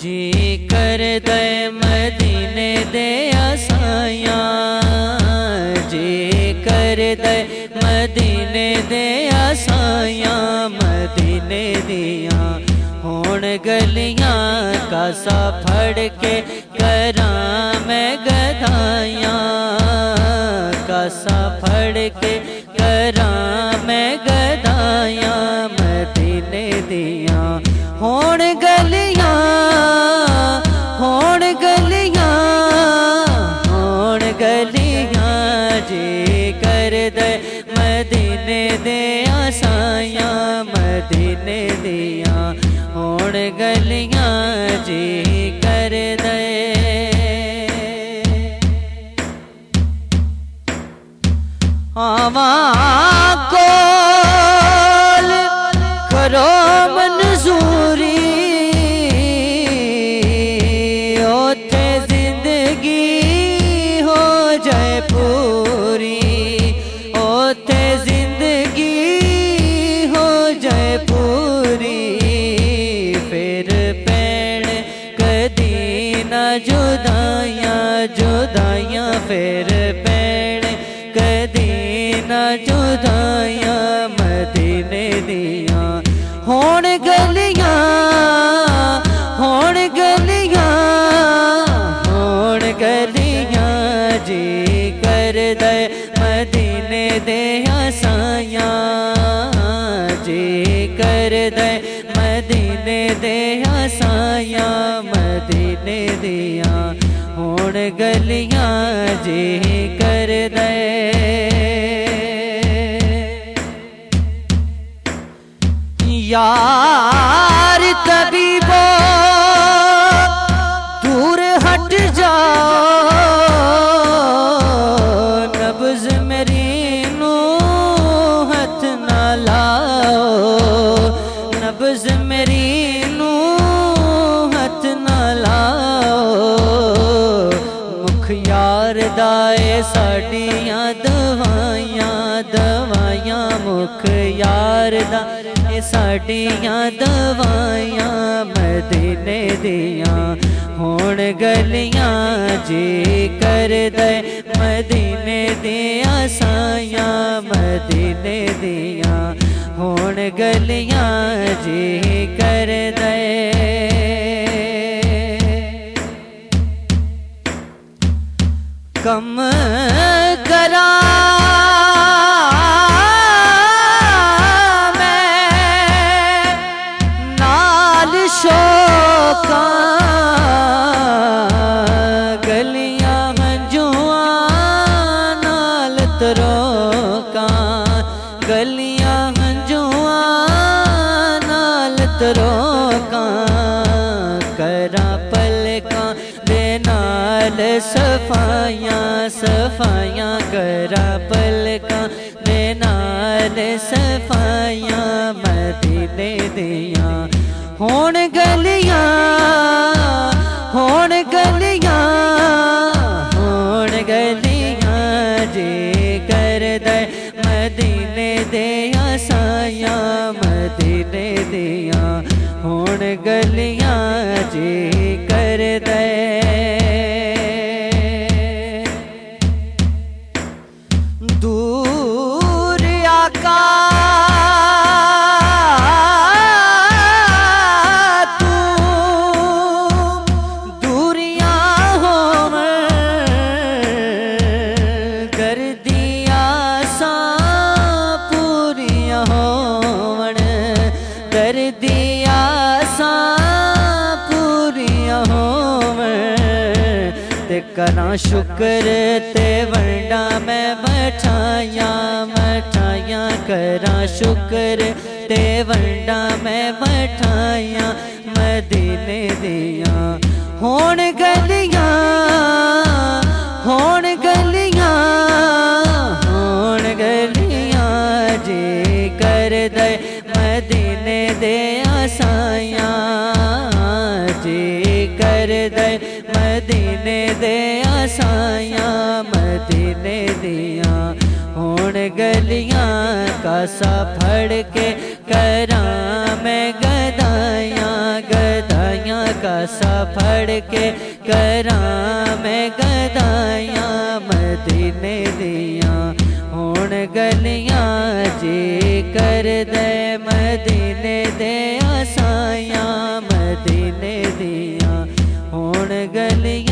جی کر دے مدینے دے آسائیاں جی کر دے مدینے دے آسائیاں مدینے دیاں ہون گلیاں کاسا پھڑ کے کرام میں گدھائیاں کاسا پھڑ کے کرام میں گدھائیاں مدینے دیاں ہون جی کر دے۔ مدینے دے آسائیاں، مدینے دیاں ہون گلیاں جی کر دے۔ آواں کول کرو منظوری جدائیاں جدائیاں پھر پین کدی نہ جدائیاں مدینے دیاں۔ ہون گلیاں ہون گلیاں ہون گلیاں جی کر دے مدینے دے آسائیاں جی کر دے مدینے دے آسائیاں مدینے دیاں۔ ہون گلیاں جی کر دے یار تبھی یار دائے ساڈیاں دوائیاں دوائیاں مکھ یار دا اے ساڈیاں دوائیاں مدینے دیاں ہون گلیاں جی کر دے مدینے دیاں سائیاں مدینے دیاں ہون گلیاں جی کر دے کم کرا میں نال شوکاں گلیاں ہنجواں نال تروکاں گلیاں ہنجواں نال تروکاں نال صفائیاں صفائیاں کرا پلکاں دے نال صفائیاں مدینے دیاں۔ ہون گلیاں ہون گلیاں ہون گلیاں جی کر دے۔ مدینے دیاں، سایاں مدینے دیاں۔ ہون گلیاں جی کر دے کراں شکر تے ونڈا میں مٹھائیاں مٹھائیاں کراں شکر تے ونڈا میں مٹھائیاں مدینے دیاں ہون گلیاں ہون گلیاں ہون گلیاں جی کر دے مدینے دے کر دے۔ مدینے دے آسائیاں، مدینے دیاں۔ ہون گلیاں کاسا پھڑ کے کراں میں گدائیاں۔ گدائیاں کا کاسا پھڑ کے کراں میں گدائیاں۔ مدینے دیاں۔ ہون گلیاں جی کر دے۔ مدینے دے آسائیاں گلی